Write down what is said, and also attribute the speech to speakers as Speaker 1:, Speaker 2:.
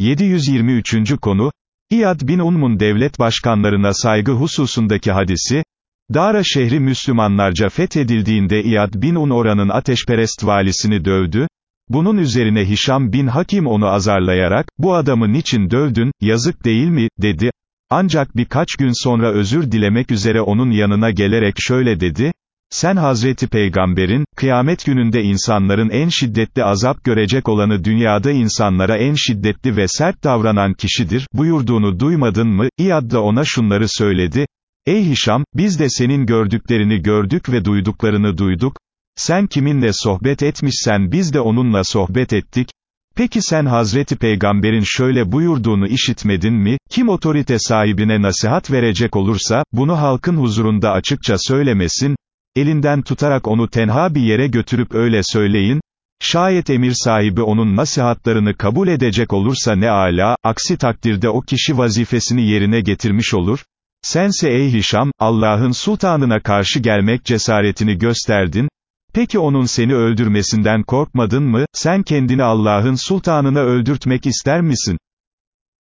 Speaker 1: 723. konu, İyad bin Unmun devlet başkanlarına saygı hususundaki hadisi, Dara şehri Müslümanlarca fethedildiğinde İyad bin Un oranın ateşperest valisini dövdü, bunun üzerine Hişam bin Hakim onu azarlayarak, bu adamı niçin dövdün, yazık değil mi, dedi, ancak birkaç gün sonra özür dilemek üzere onun yanına gelerek şöyle dedi, sen Hazreti Peygamber'in, kıyamet gününde insanların en şiddetli azap görecek olanı dünyada insanlara en şiddetli ve sert davranan kişidir, buyurduğunu duymadın mı, İyad da ona şunları söyledi, Ey Hişam, biz de senin gördüklerini gördük ve duyduklarını duyduk, sen kiminle sohbet etmişsen biz de onunla sohbet ettik, Peki sen Hazreti Peygamber'in şöyle buyurduğunu işitmedin mi, kim otorite sahibine nasihat verecek olursa, bunu halkın huzurunda açıkça söylemesin, elinden tutarak onu tenha bir yere götürüp öyle söyleyin, şayet emir sahibi onun nasihatlarını kabul edecek olursa ne ala, aksi takdirde o kişi vazifesini yerine getirmiş olur, sense ey Hişam, Allah'ın sultanına karşı gelmek cesaretini gösterdin, Peki onun seni öldürmesinden korkmadın mı, sen kendini Allah'ın sultanına öldürtmek ister misin?